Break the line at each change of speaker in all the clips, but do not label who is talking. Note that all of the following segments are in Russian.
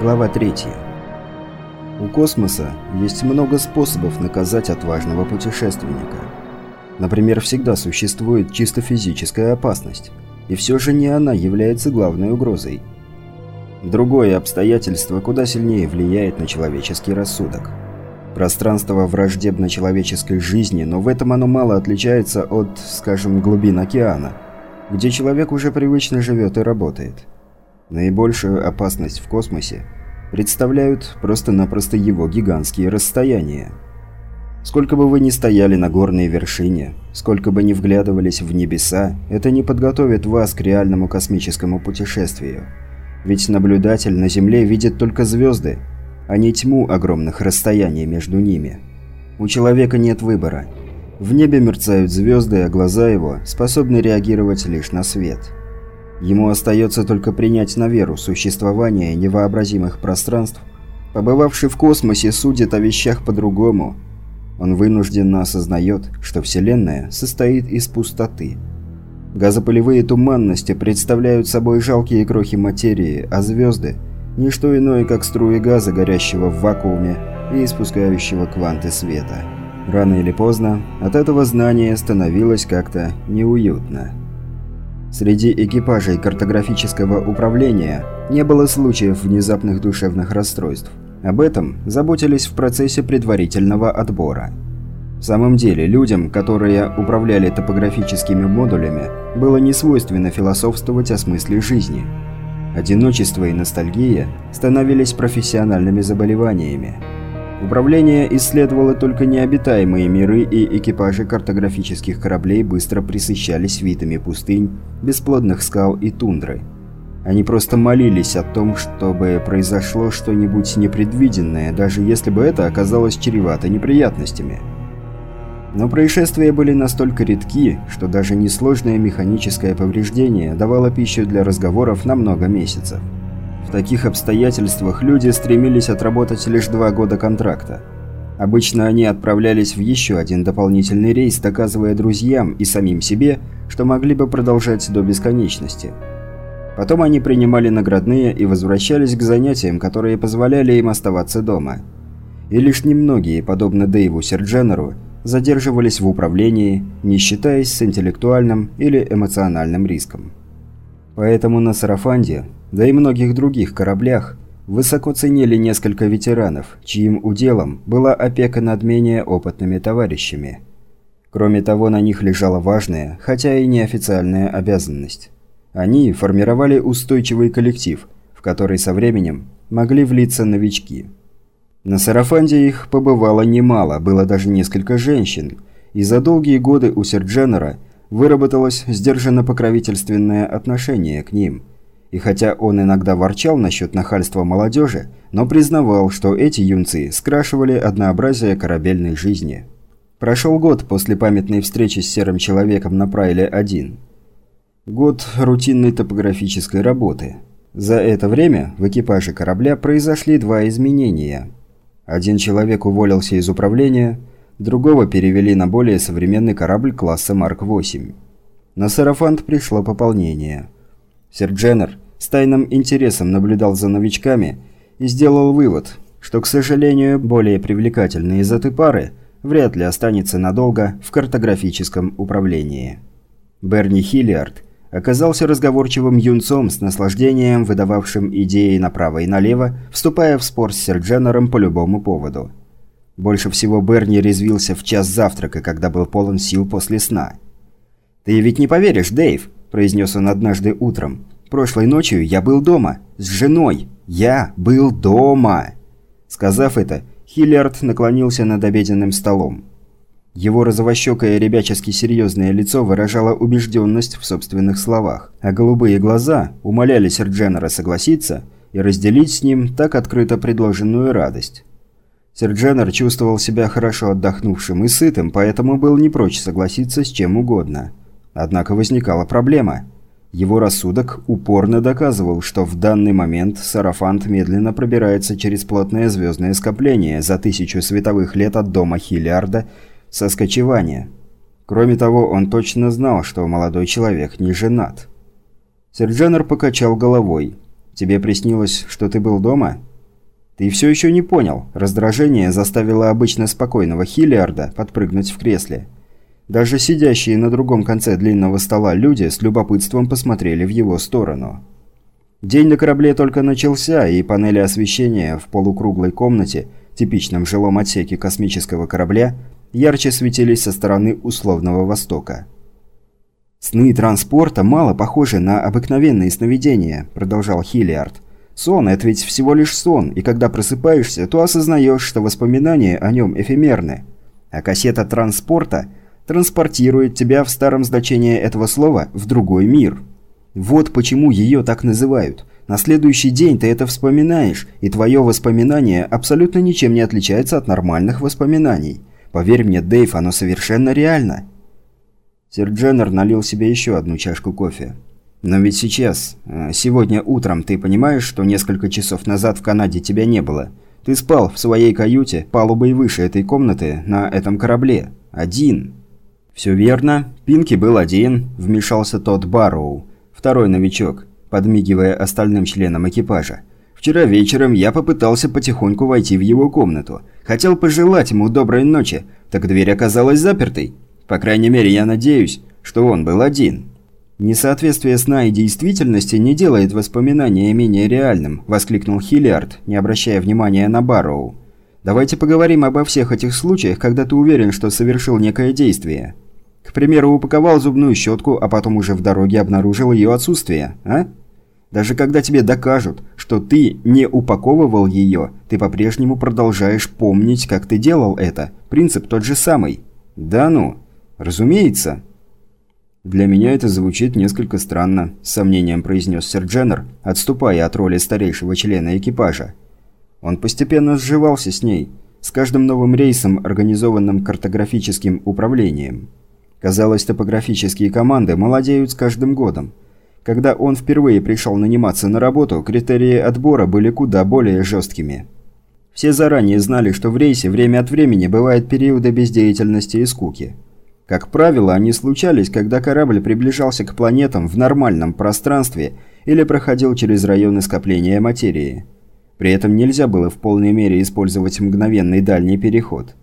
Глава 3. У космоса есть много способов наказать отважного путешественника. Например, всегда существует чисто физическая опасность, и все же не она является главной угрозой. Другое обстоятельство куда сильнее влияет на человеческий рассудок. Пространство враждебно человеческой жизни, но в этом оно мало отличается от, скажем, глубин океана, где человек уже привычно живет и работает. Наибольшую опасность в космосе представляют просто-напросто его гигантские расстояния. Сколько бы вы ни стояли на горной вершине, сколько бы ни вглядывались в небеса, это не подготовит вас к реальному космическому путешествию. Ведь наблюдатель на Земле видит только звезды, а не тьму огромных расстояний между ними. У человека нет выбора. В небе мерцают звезды, а глаза его способны реагировать лишь на свет. Ему остается только принять на веру существование невообразимых пространств. Побывавший в космосе судит о вещах по-другому. Он вынужденно осознает, что Вселенная состоит из пустоты. Газопылевые туманности представляют собой жалкие крохи материи, а звезды – не что иное, как струи газа, горящего в вакууме и испускающего кванты света. Рано или поздно от этого знания становилось как-то неуютно. Среди экипажей картографического управления не было случаев внезапных душевных расстройств. Об этом заботились в процессе предварительного отбора. В самом деле, людям, которые управляли топографическими модулями, было не свойственно философствовать о смысле жизни. Одиночество и ностальгия становились профессиональными заболеваниями. Управление исследовало только необитаемые миры, и экипажи картографических кораблей быстро присыщались видами пустынь, бесплодных скал и тундры. Они просто молились о том, чтобы произошло что-нибудь непредвиденное, даже если бы это оказалось чревато неприятностями. Но происшествия были настолько редки, что даже несложное механическое повреждение давало пищу для разговоров на много месяцев. В таких обстоятельствах люди стремились отработать лишь два года контракта. Обычно они отправлялись в еще один дополнительный рейс, доказывая друзьям и самим себе, что могли бы продолжать до бесконечности. Потом они принимали наградные и возвращались к занятиям, которые позволяли им оставаться дома. И лишь немногие, подобно Дэйву Сердженеру, задерживались в управлении, не считаясь с интеллектуальным или эмоциональным риском. Поэтому на Сарафанде да и многих других кораблях, высоко ценили несколько ветеранов, чьим уделом была опека над менее опытными товарищами. Кроме того, на них лежала важная, хотя и неофициальная обязанность. Они формировали устойчивый коллектив, в который со временем могли влиться новички. На Сарафанде их побывало немало, было даже несколько женщин, и за долгие годы у Сердженера выработалось сдержанно-покровительственное отношение к ним – и хотя он иногда ворчал насчет нахальства молодежи, но признавал, что эти юнцы скрашивали однообразие корабельной жизни. Прошел год после памятной встречи с серым человеком на Прайле-1. Год рутинной топографической работы. За это время в экипаже корабля произошли два изменения. Один человек уволился из управления, другого перевели на более современный корабль класса Марк-8. На Сарафант пришло пополнение – Сэр Дженнер с тайным интересом наблюдал за новичками и сделал вывод, что, к сожалению, более привлекательный из этой пары вряд ли останется надолго в картографическом управлении. Берни Хиллиард оказался разговорчивым юнцом с наслаждением, выдававшим идеи направо и налево, вступая в спор с Сэр Дженнером по любому поводу. Больше всего Берни резвился в час завтрака, когда был полон сил после сна. «Ты ведь не поверишь, Дэйв!» – произнес он однажды утром. «Прошлой ночью я был дома. С женой. Я был дома!» Сказав это, Хиллиард наклонился над обеденным столом. Его розовощекое ребячески серьезное лицо выражало убежденность в собственных словах, а голубые глаза умоляли Сердженера согласиться и разделить с ним так открыто предложенную радость. Сердженер чувствовал себя хорошо отдохнувшим и сытым, поэтому был не прочь согласиться с чем угодно. Однако возникала проблема. Его рассудок упорно доказывал, что в данный момент Сарафант медленно пробирается через плотное звездное скопление за тысячу световых лет от дома Хиллиарда со скочевания. Кроме того, он точно знал, что молодой человек не женат. Серджанер покачал головой. «Тебе приснилось, что ты был дома?» Ты все еще не понял. Раздражение заставило обычно спокойного Хиллиарда подпрыгнуть в кресле. Даже сидящие на другом конце длинного стола люди с любопытством посмотрели в его сторону. День на корабле только начался, и панели освещения в полукруглой комнате, типичном жилом отсеке космического корабля, ярче светились со стороны условного востока. «Сны транспорта мало похожи на обыкновенные сновидения», – продолжал Хиллиард. «Сон – это ведь всего лишь сон, и когда просыпаешься, то осознаешь, что воспоминания о нем эфемерны. А кассета транспорта транспортирует тебя в старом значении этого слова в другой мир. Вот почему ее так называют. На следующий день ты это вспоминаешь, и твое воспоминание абсолютно ничем не отличается от нормальных воспоминаний. Поверь мне, Дэйв, оно совершенно реально». Сэр Дженнер налил себе еще одну чашку кофе. «Но ведь сейчас, э, сегодня утром, ты понимаешь, что несколько часов назад в Канаде тебя не было? Ты спал в своей каюте, палубой выше этой комнаты, на этом корабле. Один». «Все верно. Пинки был один», – вмешался тот Барроу, второй новичок, подмигивая остальным членам экипажа. «Вчера вечером я попытался потихоньку войти в его комнату. Хотел пожелать ему доброй ночи, так дверь оказалась запертой. По крайней мере, я надеюсь, что он был один. Несоответствие сна и действительности не делает воспоминания менее реальным, воскликнул Хиллиард, не обращая внимания на Барроу. Давайте поговорим обо всех этих случаях, когда ты уверен, что совершил некое действие. К примеру, упаковал зубную щетку, а потом уже в дороге обнаружил ее отсутствие, а? Даже когда тебе докажут, что ты не упаковывал ее, ты по-прежнему продолжаешь помнить, как ты делал это. Принцип тот же самый. Да ну. «Разумеется». «Для меня это звучит несколько странно», – с сомнением произнес сэр Дженнер, отступая от роли старейшего члена экипажа. Он постепенно сживался с ней, с каждым новым рейсом, организованным картографическим управлением. Казалось, топографические команды молодеют с каждым годом. Когда он впервые пришел наниматься на работу, критерии отбора были куда более жесткими. Все заранее знали, что в рейсе время от времени бывают периоды бездеятельности и скуки – как правило, они случались, когда корабль приближался к планетам в нормальном пространстве или проходил через районы скопления материи. При этом нельзя было в полной мере использовать мгновенный дальний переход.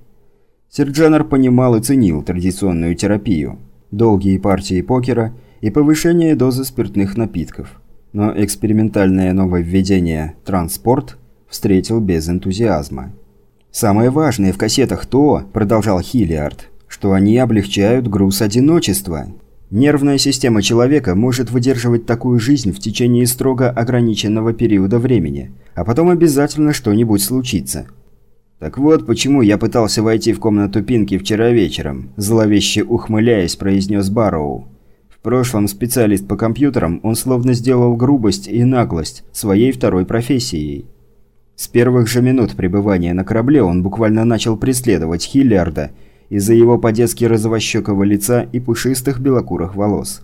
Серджанер понимал и ценил традиционную терапию, долгие партии покера и повышение дозы спиртных напитков. Но экспериментальное нововведение «Транспорт» встретил без энтузиазма. «Самое важное в кассетах то», – продолжал Хиллиард – что они облегчают груз одиночества. Нервная система человека может выдерживать такую жизнь в течение строго ограниченного периода времени, а потом обязательно что-нибудь случится. «Так вот, почему я пытался войти в комнату Пинки вчера вечером», зловеще ухмыляясь, произнес Барроу. В прошлом специалист по компьютерам, он словно сделал грубость и наглость своей второй профессией. С первых же минут пребывания на корабле он буквально начал преследовать Хиллиарда – из-за его по-детски розовощекого лица и пушистых белокурых волос.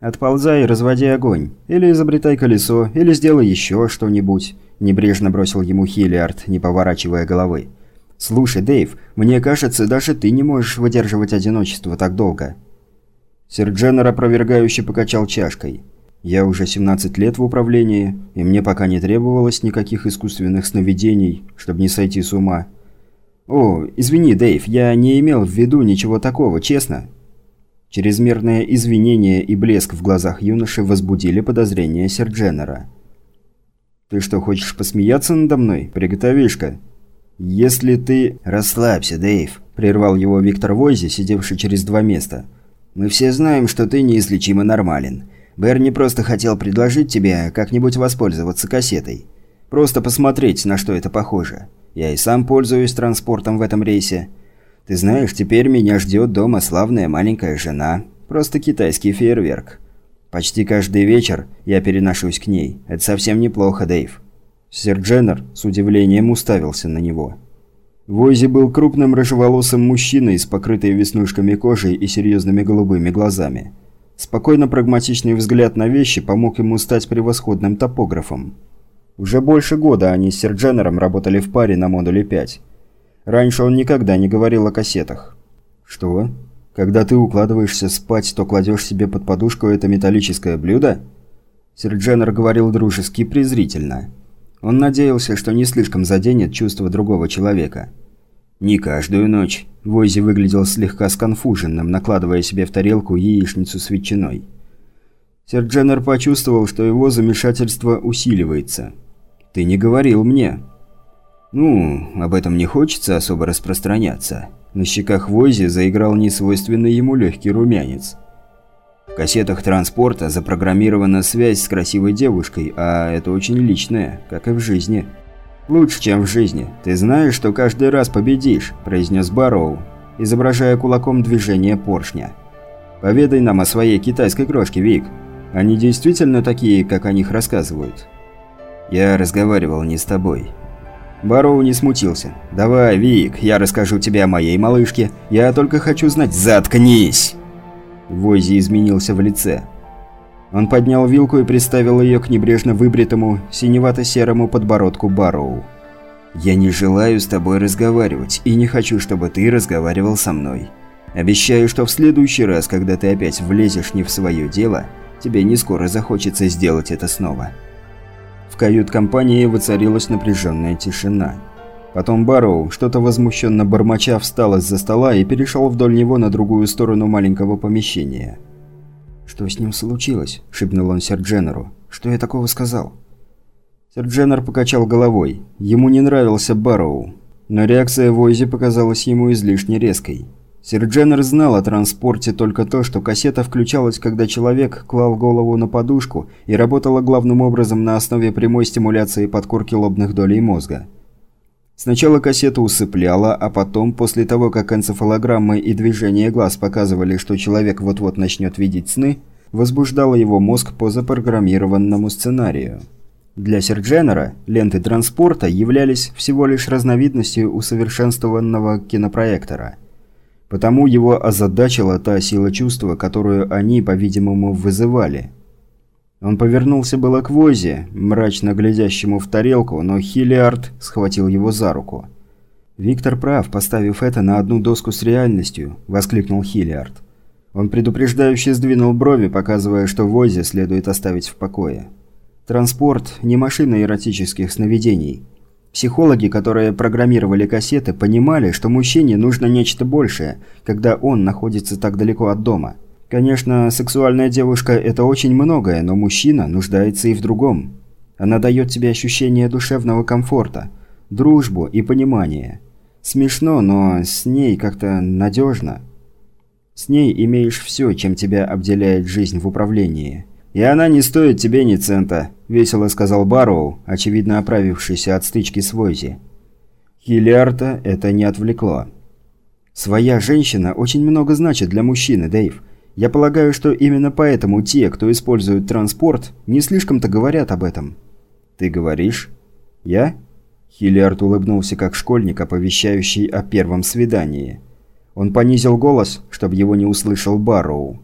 «Отползай, разводи огонь. Или изобретай колесо, или сделай еще что-нибудь», – небрежно бросил ему Хиллиард, не поворачивая головы. «Слушай, Дэйв, мне кажется, даже ты не можешь выдерживать одиночество так долго». Сэр Дженнер опровергающе покачал чашкой. «Я уже 17 лет в управлении, и мне пока не требовалось никаких искусственных сновидений, чтобы не сойти с ума. «О, извини, Дэйв, я не имел в виду ничего такого, честно». Чрезмерное извинение и блеск в глазах юноши возбудили подозрения Сердженера. «Ты что, хочешь посмеяться надо мной, приготовишка?» «Если ты...» «Расслабься, Дэйв», – прервал его Виктор Войзи, сидевший через два места. «Мы все знаем, что ты неизлечимо нормален. Берни просто хотел предложить тебе как-нибудь воспользоваться кассетой. Просто посмотреть, на что это похоже. Я и сам пользуюсь транспортом в этом рейсе. Ты знаешь, теперь меня ждет дома славная маленькая жена. Просто китайский фейерверк. Почти каждый вечер я переношусь к ней. Это совсем неплохо, Дэйв». Сэр Дженнер с удивлением уставился на него. Войзи был крупным рыжеволосым мужчиной с покрытой веснушками кожей и серьезными голубыми глазами. Спокойно прагматичный взгляд на вещи помог ему стать превосходным топографом. Уже больше года они с Сердженером работали в паре на модуле 5. Раньше он никогда не говорил о кассетах. «Что? Когда ты укладываешься спать, то кладешь себе под подушку это металлическое блюдо?» Сердженер говорил дружески презрительно. Он надеялся, что не слишком заденет чувство другого человека. Не каждую ночь. Войзи выглядел слегка сконфуженным, накладывая себе в тарелку яичницу с ветчиной. Сердженер почувствовал, что его замешательство усиливается. «Ты не говорил мне». «Ну, об этом не хочется особо распространяться». На щеках Войзи заиграл несвойственный ему легкий румянец. В кассетах транспорта запрограммирована связь с красивой девушкой, а это очень личное, как и в жизни. «Лучше, чем в жизни. Ты знаешь, что каждый раз победишь», – произнес Барроу, изображая кулаком движение поршня. «Поведай нам о своей китайской крошке, Вик. Они действительно такие, как о них рассказывают?» «Я разговаривал не с тобой». Барроу не смутился. «Давай, Вик, я расскажу тебе о моей малышке. Я только хочу знать...» «Заткнись!» Войзи изменился в лице. Он поднял вилку и приставил ее к небрежно выбритому, синевато-серому подбородку Барроу. «Я не желаю с тобой разговаривать, и не хочу, чтобы ты разговаривал со мной. Обещаю, что в следующий раз, когда ты опять влезешь не в свое дело, тебе не скоро захочется сделать это снова». В кают-компании воцарилась напряженная тишина. Потом Барроу, что-то возмущенно бормоча, встал из-за стола и перешел вдоль него на другую сторону маленького помещения. «Что с ним случилось?» – шепнул он Сердженеру. «Что я такого сказал?» Сердженер покачал головой. Ему не нравился Барроу. Но реакция Войзи показалась ему излишне резкой. Сердженер знал о транспорте только то, что кассета включалась, когда человек клал голову на подушку и работала главным образом на основе прямой стимуляции подкорки лобных долей мозга. Сначала кассета усыпляла, а потом, после того, как энцефалограммы и движение глаз показывали, что человек вот-вот начнет видеть сны, возбуждала его мозг по запрограммированному сценарию. Для Сердженера ленты транспорта являлись всего лишь разновидностью усовершенствованного кинопроектора. Потому его озадачила та сила чувства, которую они, по-видимому, вызывали – он повернулся было к Возе, мрачно глядящему в тарелку, но Хиллиард схватил его за руку. «Виктор прав, поставив это на одну доску с реальностью», – воскликнул Хиллиард. Он предупреждающе сдвинул брови, показывая, что Возе следует оставить в покое. Транспорт – не машина эротических сновидений. Психологи, которые программировали кассеты, понимали, что мужчине нужно нечто большее, когда он находится так далеко от дома – Конечно, сексуальная девушка – это очень многое, но мужчина нуждается и в другом. Она дает тебе ощущение душевного комфорта, дружбу и понимание. Смешно, но с ней как-то надежно. С ней имеешь все, чем тебя обделяет жизнь в управлении. «И она не стоит тебе ни цента», – весело сказал Барроу, очевидно оправившийся от стычки с Войзи. Хиллиарта это не отвлекло. «Своя женщина очень много значит для мужчины, Дэйв. Я полагаю, что именно поэтому те, кто использует транспорт, не слишком-то говорят об этом. Ты говоришь? Я? Хиллиард улыбнулся как школьник, оповещающий о первом свидании. Он понизил голос, чтобы его не услышал Барроу.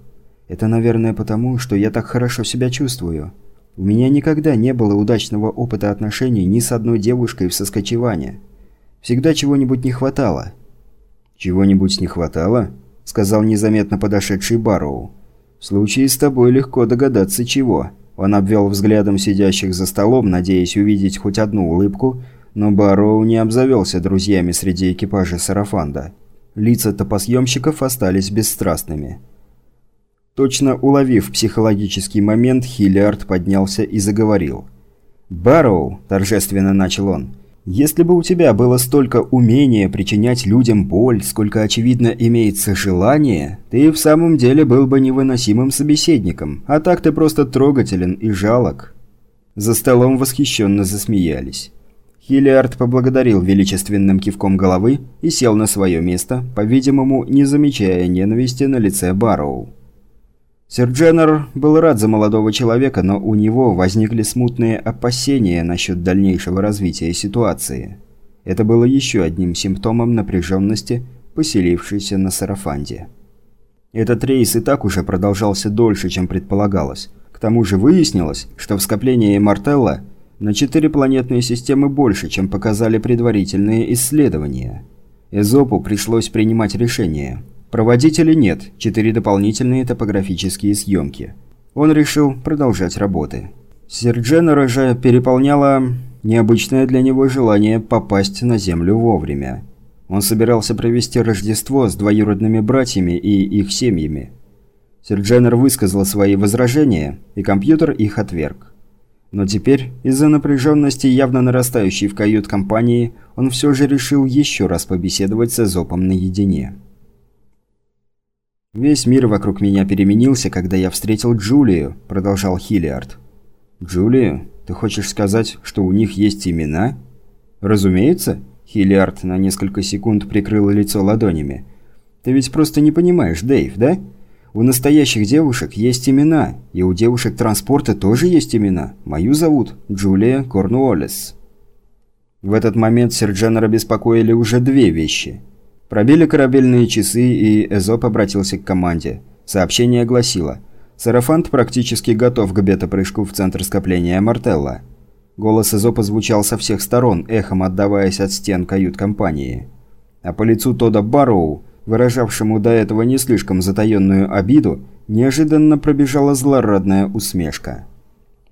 Это, наверное, потому, что я так хорошо себя чувствую. У меня никогда не было удачного опыта отношений ни с одной девушкой в Соскочеване. Всегда чего-нибудь не хватало. Чего-нибудь не хватало? сказал незаметно подошедший Барроу. «В случае с тобой легко догадаться чего». Он обвел взглядом сидящих за столом, надеясь увидеть хоть одну улыбку, но Барроу не обзавелся друзьями среди экипажа Сарафанда. Лица топосъемщиков остались бесстрастными. Точно уловив психологический момент, Хиллиард поднялся и заговорил. «Барроу», – торжественно начал он, если бы у тебя было столько умения причинять людям боль, сколько, очевидно, имеется желание, ты в самом деле был бы невыносимым собеседником, а так ты просто трогателен и жалок». За столом восхищенно засмеялись. Хиллиард поблагодарил величественным кивком головы и сел на свое место, по-видимому, не замечая ненависти на лице Барроу. Сэр Дженнер был рад за молодого человека, но у него возникли смутные опасения насчет дальнейшего развития ситуации. Это было еще одним симптомом напряженности, поселившейся на Сарафанде. Этот рейс и так уже продолжался дольше, чем предполагалось. К тому же выяснилось, что в скоплении Мартелла на четыре планетные системы больше, чем показали предварительные исследования. Эзопу пришлось принимать решение – Проводителей нет, четыре дополнительные топографические съемки. Он решил продолжать работы. Серджена же переполняла необычное для него желание попасть на Землю вовремя. Он собирался провести Рождество с двоюродными братьями и их семьями. Сердженер высказал свои возражения, и компьютер их отверг. Но теперь, из-за напряженности, явно нарастающей в кают-компании, он все же решил еще раз побеседовать с Эзопом наедине. «Весь мир вокруг меня переменился, когда я встретил Джулию», – продолжал Хиллиард. «Джулию? Ты хочешь сказать, что у них есть имена?» «Разумеется», – Хиллиард на несколько секунд прикрыл лицо ладонями. «Ты ведь просто не понимаешь, Дэйв, да?» У настоящих девушек есть имена, и у девушек транспорта тоже есть имена. Мою зовут Джулия Корнуоллес. В этот момент Серджанера беспокоили уже две вещи. Пробили корабельные часы, и Эзоп обратился к команде. Сообщение гласило «Сарафант практически готов к бета-прыжку в центр скопления Мартелла». Голос Эзопа звучал со всех сторон, эхом отдаваясь от стен кают-компании. А по лицу Тода Барроу выражавшему до этого не слишком затаенную обиду, неожиданно пробежала злорадная усмешка.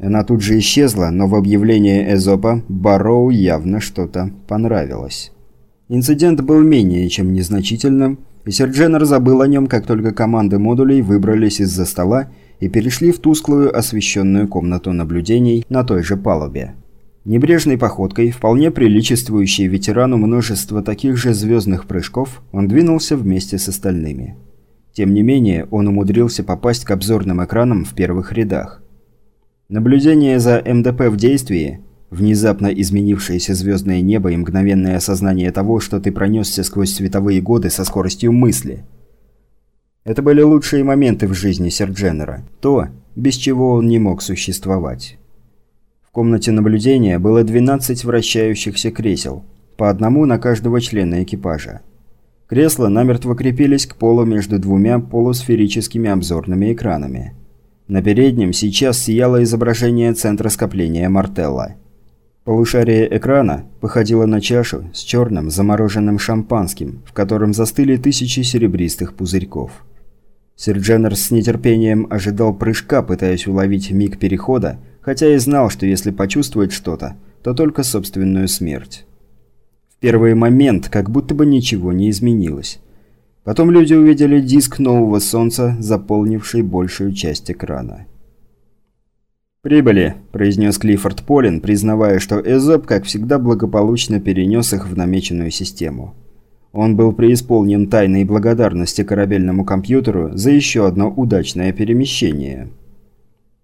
Она тут же исчезла, но в объявлении Эзопа Барроу явно что-то понравилось. Инцидент был менее чем незначительным, и Сердженер забыл о нем, как только команды модулей выбрались из-за стола и перешли в тусклую освещенную комнату наблюдений на той же палубе. Небрежной походкой, вполне приличествующей ветерану множества таких же звездных прыжков, он двинулся вместе с остальными. Тем не менее, он умудрился попасть к обзорным экранам в первых рядах. Наблюдение за МДП в действии, внезапно изменившееся звездное небо и мгновенное осознание того, что ты пронесся сквозь световые годы со скоростью мысли. Это были лучшие моменты в жизни Сердженера, то, без чего он не мог существовать. В комнате наблюдения было 12 вращающихся кресел, по одному на каждого члена экипажа. Кресла намертво крепились к полу между двумя полусферическими обзорными экранами. На переднем сейчас сияло изображение центра скопления Мартелла. Полушарие экрана походило на чашу с черным замороженным шампанским, в котором застыли тысячи серебристых пузырьков. Сирдженер с нетерпением ожидал прыжка, пытаясь уловить миг перехода, хотя и знал, что если почувствует что-то, то только собственную смерть. В первый момент как будто бы ничего не изменилось. Потом люди увидели диск нового солнца, заполнивший большую часть экрана. «Прибыли», – произнес Клиффорд Полин, признавая, что Эзоп, как всегда, благополучно перенес их в намеченную систему. Он был преисполнен тайной благодарности корабельному компьютеру за еще одно удачное перемещение.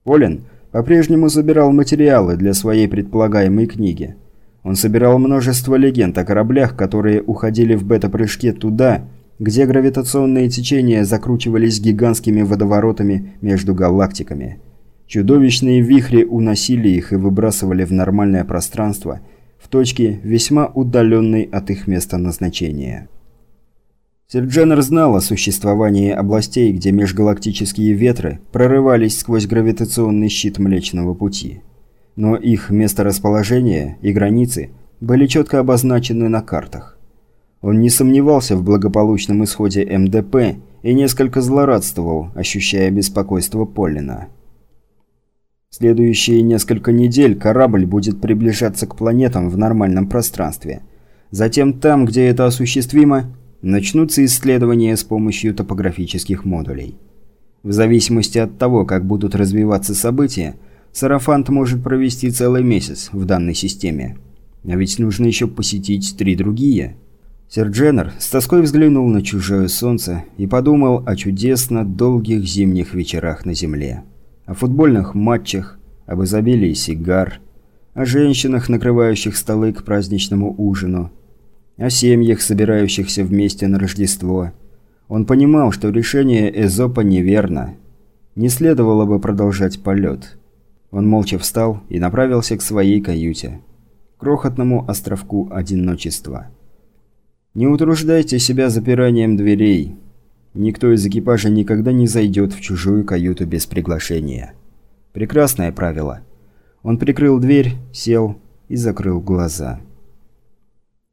Полин по-прежнему собирал материалы для своей предполагаемой книги. Он собирал множество легенд о кораблях, которые уходили в бета-прыжке туда, где гравитационные течения закручивались гигантскими водоворотами между галактиками. Чудовищные вихри уносили их и выбрасывали в нормальное пространство, в точке, весьма удаленной от их места назначения. Сердженер знал о существовании областей, где межгалактические ветры прорывались сквозь гравитационный щит Млечного Пути. Но их месторасположение и границы были четко обозначены на картах. Он не сомневался в благополучном исходе МДП и несколько злорадствовал, ощущая беспокойство Поллина. Следующие несколько недель корабль будет приближаться к планетам в нормальном пространстве. Затем там, где это осуществимо, начнутся исследования с помощью топографических модулей. В зависимости от того, как будут развиваться события, Сарафант может провести целый месяц в данной системе. А ведь нужно еще посетить три другие. Сердженер с тоской взглянул на чужое солнце и подумал о чудесно долгих зимних вечерах на Земле. О футбольных матчах, об изобилии сигар, о женщинах, накрывающих столы к праздничному ужину – о семьях, собирающихся вместе на Рождество. Он понимал, что решение Эзопа неверно. Не следовало бы продолжать полет. Он молча встал и направился к своей каюте. Крохотному островку одиночества. Не утруждайте себя запиранием дверей. Никто из экипажа никогда не зайдет в чужую каюту без приглашения. Прекрасное правило. Он прикрыл дверь, сел и закрыл глаза.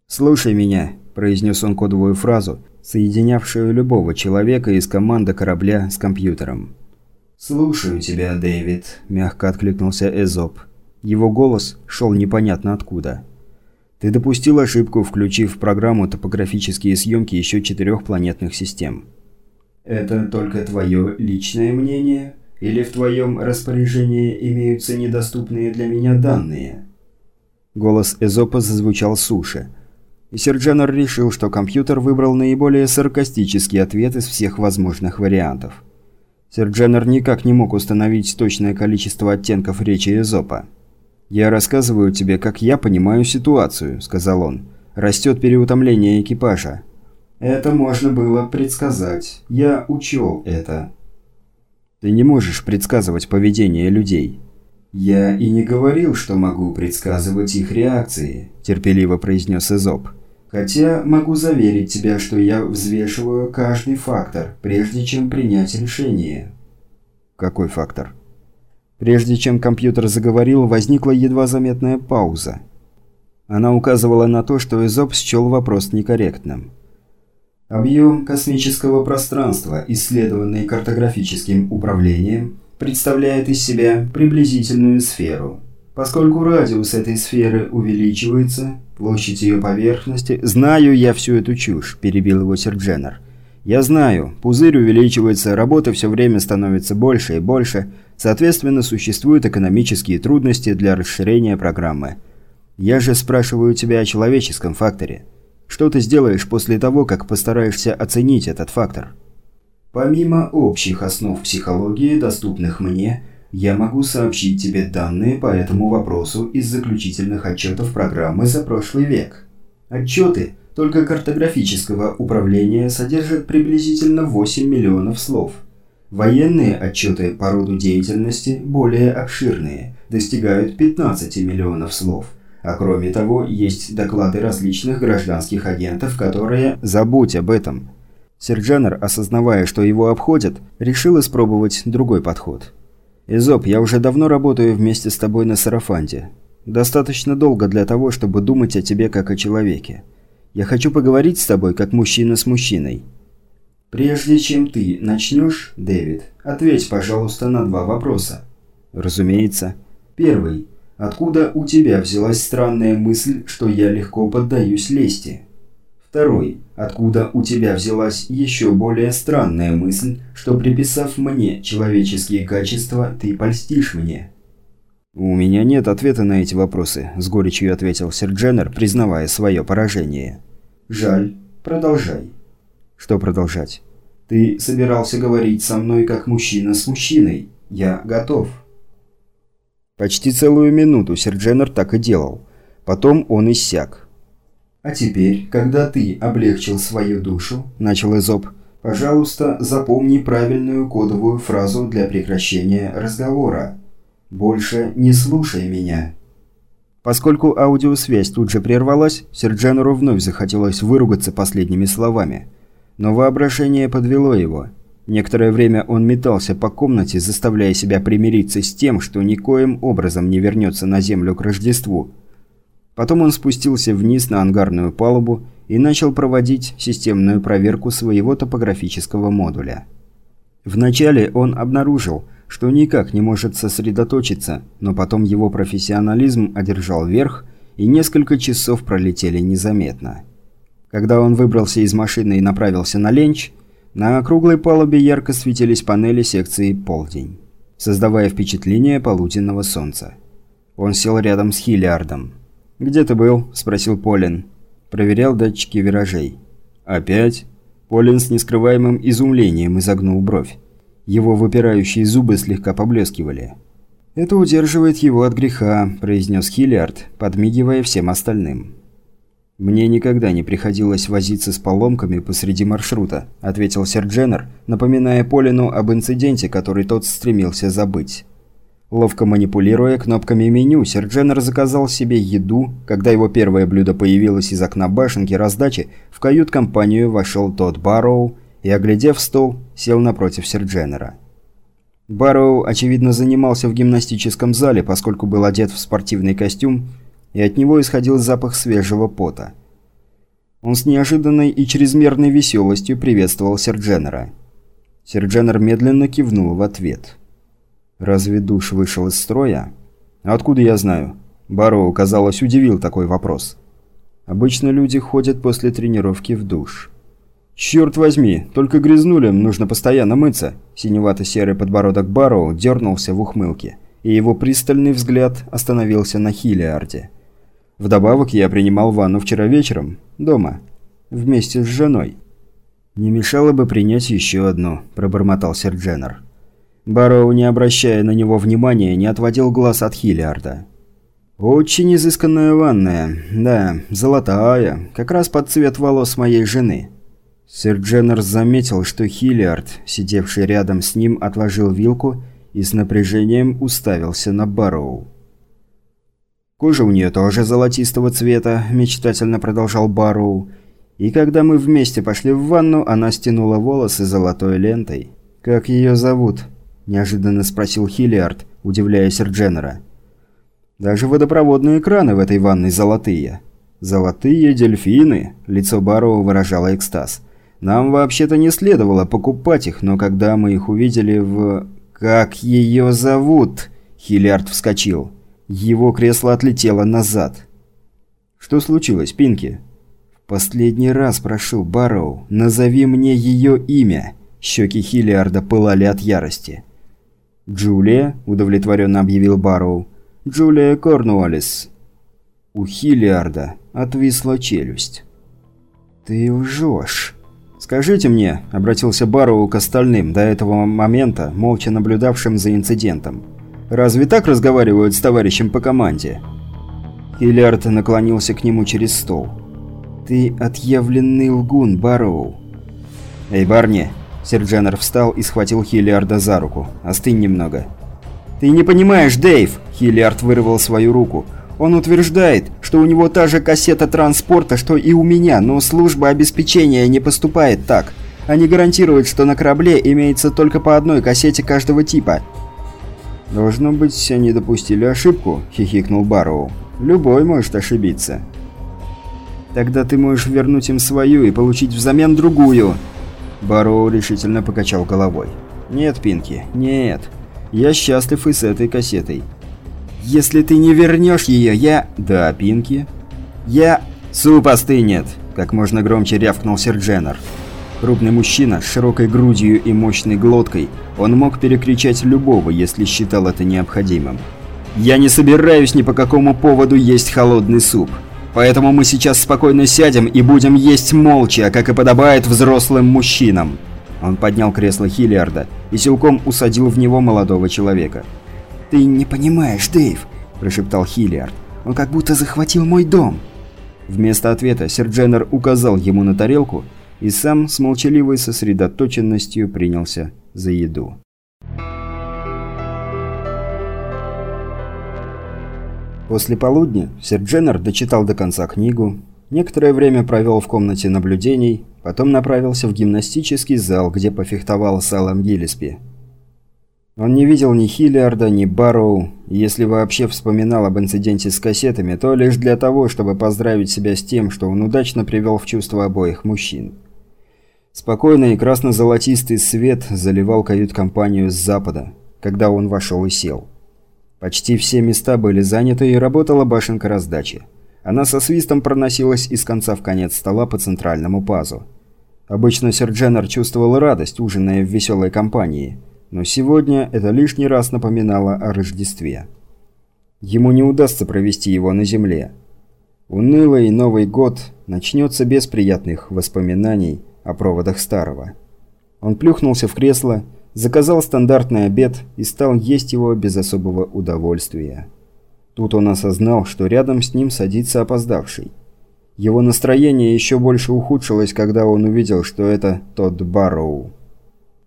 «Слушай меня», – произнес он кодовую фразу, соединявшую любого человека из команды корабля с компьютером. «Слушаю тебя, Дэвид», – мягко откликнулся Эзоп. Его голос шел непонятно откуда. «Ты допустил ошибку, включив в программу топографические съемки еще четырех планетных систем». «Это только твое личное мнение? Или в твоем распоряжении имеются недоступные для меня данные?» Голос Эзопа зазвучал суше. И Серджанер решил, что компьютер выбрал наиболее саркастический ответ из всех возможных вариантов. Серджанер никак не мог установить точное количество оттенков речи Эзопа. «Я рассказываю тебе, как я понимаю ситуацию», – сказал он. «Растет переутомление экипажа. Это можно было предсказать. Я учел это. Ты не можешь предсказывать поведение людей. Я и не говорил, что могу предсказывать их реакции, терпеливо произнес Эзоп. Хотя могу заверить тебя, что я взвешиваю каждый фактор, прежде чем принять решение. Какой фактор? Прежде чем компьютер заговорил, возникла едва заметная пауза. Она указывала на то, что Эзоп счел вопрос некорректным. Объем космического пространства, исследованный картографическим управлением, представляет из себя приблизительную сферу. Поскольку радиус этой сферы увеличивается, площадь ее поверхности... «Знаю я всю эту чушь», – перебил его Сердженер. «Я знаю, пузырь увеличивается, работы все время становится больше и больше, соответственно, существуют экономические трудности для расширения программы. Я же спрашиваю тебя о человеческом факторе». Что ты сделаешь после того, как постараешься оценить этот фактор? Помимо общих основ психологии, доступных мне, я могу сообщить тебе данные по этому вопросу из заключительных отчетов программы за прошлый век. Отчеты только картографического управления содержат приблизительно 8 миллионов слов. Военные отчеты по роду деятельности более обширные, достигают 15 миллионов слов – а кроме того, есть доклады различных гражданских агентов, которые... Забудь об этом. Серджанер, осознавая, что его обходят, решил испробовать другой подход. «Изоп, я уже давно работаю вместе с тобой на Сарафанте. Достаточно долго для того, чтобы думать о тебе как о человеке. Я хочу поговорить с тобой, как мужчина с мужчиной». «Прежде чем ты начнешь, Дэвид, ответь, пожалуйста, на два вопроса». «Разумеется». «Первый. Откуда у тебя взялась странная мысль, что я легко поддаюсь лести? Второй. Откуда у тебя взялась еще более странная мысль, что приписав мне человеческие качества, ты польстишь мне? «У меня нет ответа на эти вопросы», – с горечью ответил Сердженер, признавая свое поражение. «Жаль. Продолжай». «Что продолжать?» «Ты собирался говорить со мной как мужчина с мужчиной. Я готов». Почти целую минуту Сердженер так и делал. Потом он иссяк. «А теперь, когда ты облегчил свою душу», – начал Эзоп, – «пожалуйста, запомни правильную кодовую фразу для прекращения разговора. Больше не слушай меня». Поскольку аудиосвязь тут же прервалась, Серджанеру вновь захотелось выругаться последними словами. Но воображение подвело его – Некоторое время он метался по комнате, заставляя себя примириться с тем, что никоим образом не вернется на Землю к Рождеству. Потом он спустился вниз на ангарную палубу и начал проводить системную проверку своего топографического модуля. Вначале он обнаружил, что никак не может сосредоточиться, но потом его профессионализм одержал верх, и несколько часов пролетели незаметно. Когда он выбрался из машины и направился на ленч, на круглой палубе ярко светились панели секции «Полдень», создавая впечатление полуденного солнца. Он сел рядом с Хиллиардом. «Где ты был?» – спросил Полин. Проверял датчики виражей. «Опять?» Полин с нескрываемым изумлением изогнул бровь. Его выпирающие зубы слегка поблескивали. «Это удерживает его от греха», – произнес Хиллиард, подмигивая всем остальным. «Мне никогда не приходилось возиться с поломками посреди маршрута», – ответил Сердженер, напоминая Полину об инциденте, который тот стремился забыть. Ловко манипулируя кнопками меню, Сердженер заказал себе еду. Когда его первое блюдо появилось из окна башенки раздачи, в кают-компанию вошел тот Барроу и, оглядев стол, сел напротив Сердженера. Барроу, очевидно, занимался в гимнастическом зале, поскольку был одет в спортивный костюм и от него исходил запах свежего пота. Он с неожиданной и чрезмерной веселостью приветствовал Сердженера. Сердженер медленно кивнул в ответ. «Разве душ вышел из строя?» «Откуда я знаю?» Барроу, казалось, удивил такой вопрос. «Обычно люди ходят после тренировки в душ». «Черт возьми, только грязнулем, нужно постоянно мыться!» Синевато-серый подбородок Барроу дернулся в ухмылке, и его пристальный взгляд остановился на Хилиарде. «Вдобавок я принимал ванну вчера вечером, дома, вместе с женой». «Не мешало бы принять еще одну», – пробормотал сэр Дженнер. Барроу, не обращая на него внимания, не отводил глаз от Хиллиарда. «Очень изысканная ванная. Да, золотая. Как раз под цвет волос моей жены». Сэр Дженнер заметил, что Хиллиард, сидевший рядом с ним, отложил вилку и с напряжением уставился на Барроу. «Кожа у нее тоже золотистого цвета», – мечтательно продолжал Барроу. «И когда мы вместе пошли в ванну, она стянула волосы золотой лентой. Как ее зовут?» – неожиданно спросил Хиллиард, удивляясь Рдженера. «Даже водопроводные краны в этой ванной золотые». «Золотые дельфины?» – лицо Барроу выражало экстаз. «Нам вообще-то не следовало покупать их, но когда мы их увидели в... «Как ее зовут?» – Хиллиард вскочил. Его кресло отлетело назад. «Что случилось, Пинки?» «В последний раз прошу, Барроу, назови мне ее имя». Щеки Хиллиарда пылали от ярости. «Джулия?» – удовлетворенно объявил Барроу. «Джулия Корнуоллес». У Хиллиарда отвисла челюсть. «Ты лжешь». «Скажите мне», – обратился Барроу к остальным, до этого момента молча наблюдавшим за инцидентом. «Разве так разговаривают с товарищем по команде?» Хиллиард наклонился к нему через стол. «Ты отъявленный лгун, Барроу». «Эй, барни!» Сэр Дженнер встал и схватил Хиллиарда за руку. «Остынь немного». «Ты не понимаешь, Дэйв!» Хиллиард вырвал свою руку. «Он утверждает, что у него та же кассета транспорта, что и у меня, но служба обеспечения не поступает так. Они гарантируют, что на корабле имеется только по одной кассете каждого типа». «Должно быть, они допустили ошибку», – хихикнул Барроу. «Любой может ошибиться». «Тогда ты можешь вернуть им свою и получить взамен другую», Барроу решительно покачал головой. «Нет, Пинки, нет. Я счастлив и с этой кассетой. Если ты не вернешь ее, я...» «Да, Пинки?» «Я...» «Суп остынет!» – как можно громче рявкнул сэр Дженнер. Крупный мужчина с широкой грудью и мощной глоткой, он мог перекричать любого, если считал это необходимым. «Я не собираюсь ни по какому поводу есть холодный суп. Поэтому мы сейчас спокойно сядем и будем есть молча, как и подобает взрослым мужчинам». Он поднял кресло Хиллиарда и силком усадил в него молодого человека. «Ты не понимаешь, Дэйв», – прошептал Хиллиард. «Он как будто захватил мой дом». Вместо ответа сэр Дженнер указал ему на тарелку и сам с молчаливой сосредоточенностью принялся за еду. После полудня сэр Дженнер дочитал до конца книгу, некоторое время провел в комнате наблюдений, потом направился в гимнастический зал, где пофехтовал с Аллом Гиллиспи. Он не видел ни Хиллиарда, ни Барроу, и если вообще вспоминал об инциденте с кассетами, то лишь для того, чтобы поздравить себя с тем, что он удачно привел в чувство обоих мужчин. Спокойный красно-золотистый свет заливал кают-компанию с запада, когда он вошел и сел. Почти все места были заняты и работала башенка раздачи. Она со свистом проносилась из конца в конец стола по центральному пазу. Обычно сэр Дженнер чувствовал радость, ужиная в веселой компании, но сегодня это лишний раз напоминало о Рождестве. Ему не удастся провести его на земле. Унылый Новый год начнется без приятных воспоминаний о проводах старого. Он плюхнулся в кресло заказал стандартный обед и стал есть его без особого удовольствия. Тут он осознал, что рядом с ним садится опоздавший. Его настроение еще больше ухудшилось, когда он увидел, что это тот Барроу.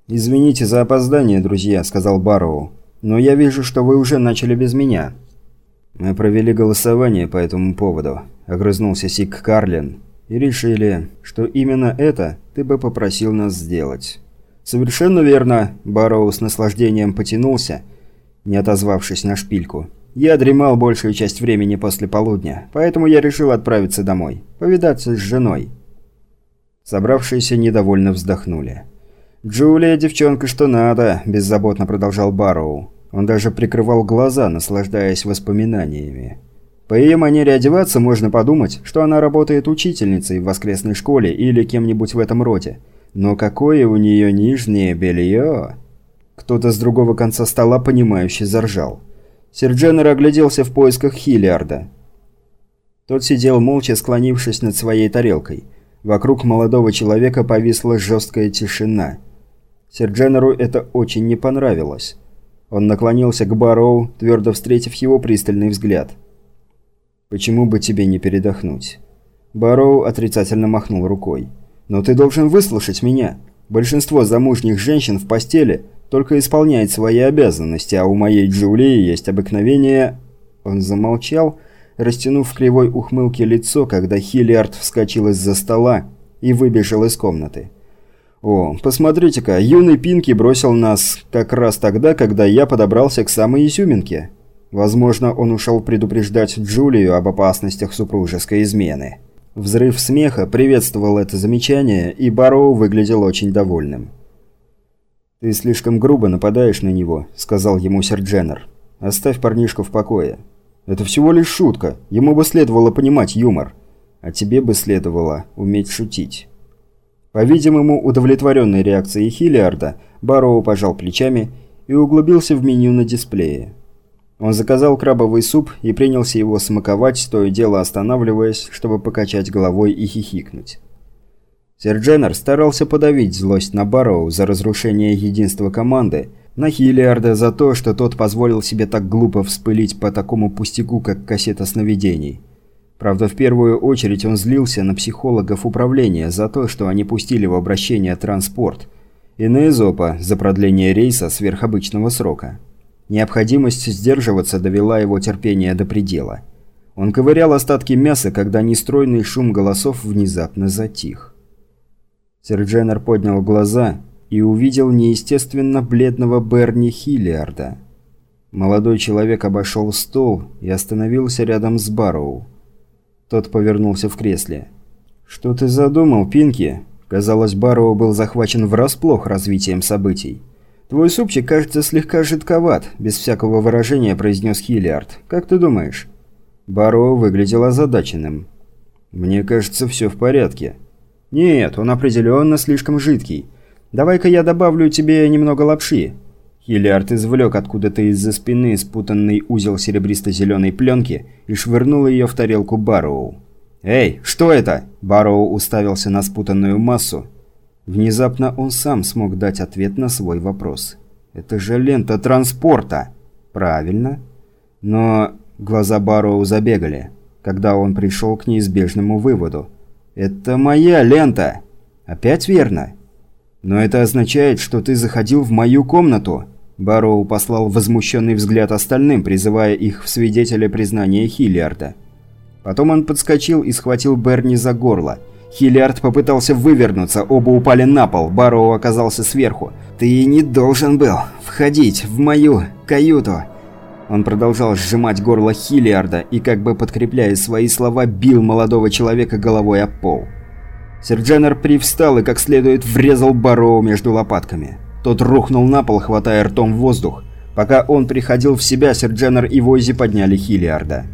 «Извините за опоздание, друзья», — сказал Барроу, — «но я вижу, что вы уже начали без меня». «Мы провели голосование по этому поводу», — огрызнулся Сик Карлин, — «и решили, что именно это ты бы попросил нас сделать». «Совершенно верно», – Барроу с наслаждением потянулся, не отозвавшись на шпильку. «Я дремал большую часть времени после полудня, поэтому я решил отправиться домой, повидаться с женой». Собравшиеся недовольно вздохнули. «Джулия девчонка что надо», – беззаботно продолжал Барроу. Он даже прикрывал глаза, наслаждаясь воспоминаниями. По ее манере одеваться можно подумать, что она работает учительницей в воскресной школе или кем-нибудь в этом роде. Но какое у нее нижнее белье! Кто-то с другого конца стола понимающе заржал. Сердженер огляделся в поисках Хиллиарда. Тот сидел молча, склонившись над своей тарелкой. Вокруг молодого человека повисла жесткая тишина. Сердженеру это очень не понравилось. Он наклонился к Барроу, твердо встретив его пристальный взгляд. «Почему бы тебе не передохнуть?» Барроу отрицательно махнул рукой. «Но ты должен выслушать меня. Большинство замужних женщин в постели только исполняет свои обязанности, а у моей Джулии есть обыкновение...» Он замолчал, растянув в кривой ухмылке лицо, когда Хиллиард вскочил из-за стола и выбежал из комнаты. «О, посмотрите-ка, юный Пинки бросил нас как раз тогда, когда я подобрался к самой изюминке. Возможно, он ушел предупреждать Джулию об опасностях супружеской измены». Взрыв смеха приветствовал это замечание, и Барроу выглядел очень довольным. «Ты слишком грубо нападаешь на него», — сказал ему сэр Дженнер. «Оставь парнишку в покое. Это всего лишь шутка. Ему бы следовало понимать юмор. А тебе бы следовало уметь шутить». По-видимому, удовлетворенной реакцией Хиллиарда, Барроу пожал плечами и углубился в меню на дисплее. Он заказал крабовый суп и принялся его смаковать, то и дело останавливаясь, чтобы покачать головой и хихикнуть. Сэр Дженнер старался подавить злость на Барроу за разрушение единства команды, на Хиллиарда за то, что тот позволил себе так глупо вспылить по такому пустяку, как кассета сновидений. Правда, в первую очередь он злился на психологов управления за то, что они пустили в обращение транспорт, и на Эзопа за продление рейса сверхобычного срока. Необходимость сдерживаться довела его терпение до предела. Он ковырял остатки мяса, когда нестройный шум голосов внезапно затих. Сэр Дженнер поднял глаза и увидел неестественно бледного Берни Хиллиарда. Молодой человек обошел стол и остановился рядом с Барроу. Тот повернулся в кресле. «Что ты задумал, Пинки?» Казалось, Барроу был захвачен врасплох развитием событий. «Твой супчик кажется слегка жидковат», – без всякого выражения произнес Хиллиард. «Как ты думаешь?» Барроу выглядел озадаченным. «Мне кажется, все в порядке». «Нет, он определенно слишком жидкий. Давай-ка я добавлю тебе немного лапши». Хиллиард извлек откуда-то из-за спины спутанный узел серебристо-зеленой пленки и швырнул ее в тарелку Барроу. «Эй, что это?» Барроу уставился на спутанную массу. Внезапно он сам смог дать ответ на свой вопрос. «Это же лента транспорта!» «Правильно». Но глаза Барроу забегали, когда он пришел к неизбежному выводу. «Это моя лента!» «Опять верно?» «Но это означает, что ты заходил в мою комнату!» Барроу послал возмущенный взгляд остальным, призывая их в свидетеля признания Хиллиарда. Потом он подскочил и схватил Берни за горло. Хиллиард попытался вывернуться, оба упали на пол, Барроу оказался сверху. «Ты не должен был входить в мою каюту!» Он продолжал сжимать горло Хиллиарда и, как бы подкрепляя свои слова, бил молодого человека головой об пол. Сердженер привстал и как следует врезал Барроу между лопатками. Тот рухнул на пол, хватая ртом воздух. Пока он приходил в себя, Сердженер и Войзи подняли Хиллиарда.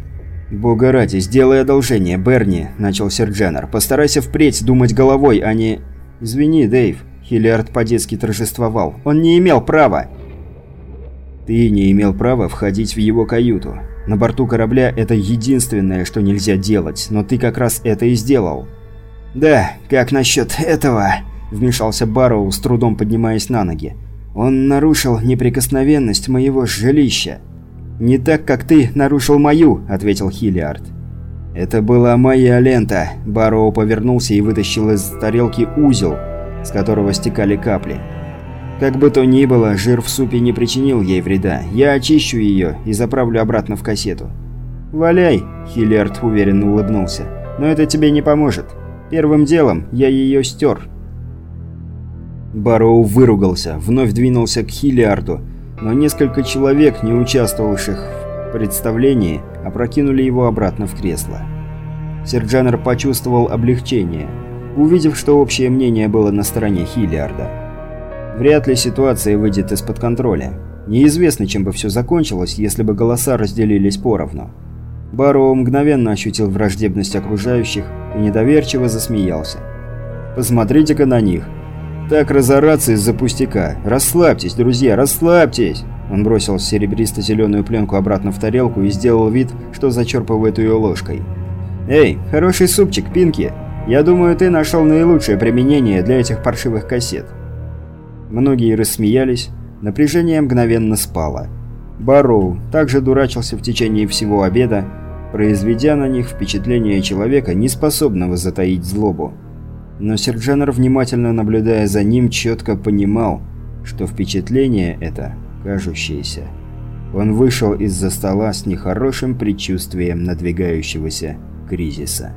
«Бога ради, сделай одолжение, Берни», – начал Сердженер. «Постарайся впредь думать головой, а не...» «Извини, Дэйв». Хиллиард по-детски торжествовал. «Он не имел права!» Ты не имел права входить в его каюту. На борту корабля это единственное, что нельзя делать, но ты как раз это и сделал. «Да, как насчет этого?» – вмешался Барроу, с трудом поднимаясь на ноги. «Он нарушил неприкосновенность моего жилища». «Не так, как ты нарушил мою», – ответил Хиллиард. «Это была моя лента». Барроу повернулся и вытащил из тарелки узел, с которого стекали капли. Как бы то ни было, жир в супе не причинил ей вреда. Я очищу ее и заправлю обратно в кассету. «Валяй!» – Хиллиард уверенно улыбнулся. «Но это тебе не поможет. Первым делом я ее стер». Барроу выругался, вновь двинулся к Хиллиарду, но несколько человек, не участвовавших в представлении, опрокинули его обратно в кресло. Серджанер почувствовал облегчение, увидев, что общее мнение было на стороне Хиллиарда. Вряд ли ситуация выйдет из-под контроля. Неизвестно, чем бы все закончилось, если бы голоса разделились поровну. Барроу мгновенно ощутил враждебность окружающих и недоверчиво засмеялся. «Посмотрите-ка на них. Так разораться из-за пустяка. Расслабьтесь, друзья, расслабьтесь!» Он бросил серебристо-зеленую пленку обратно в тарелку и сделал вид, что зачерпывает ее ложкой. «Эй, хороший супчик, Пинки! Я думаю, ты нашел наилучшее применение для этих паршивых кассет». Многие рассмеялись, напряжение мгновенно спало. Барроу также дурачился в течение всего обеда, произведя на них впечатление человека, не способного затаить злобу. Но Серджанер, внимательно наблюдая за ним, четко понимал, что впечатление это кажущееся. Он вышел из-за стола с нехорошим предчувствием надвигающегося кризиса.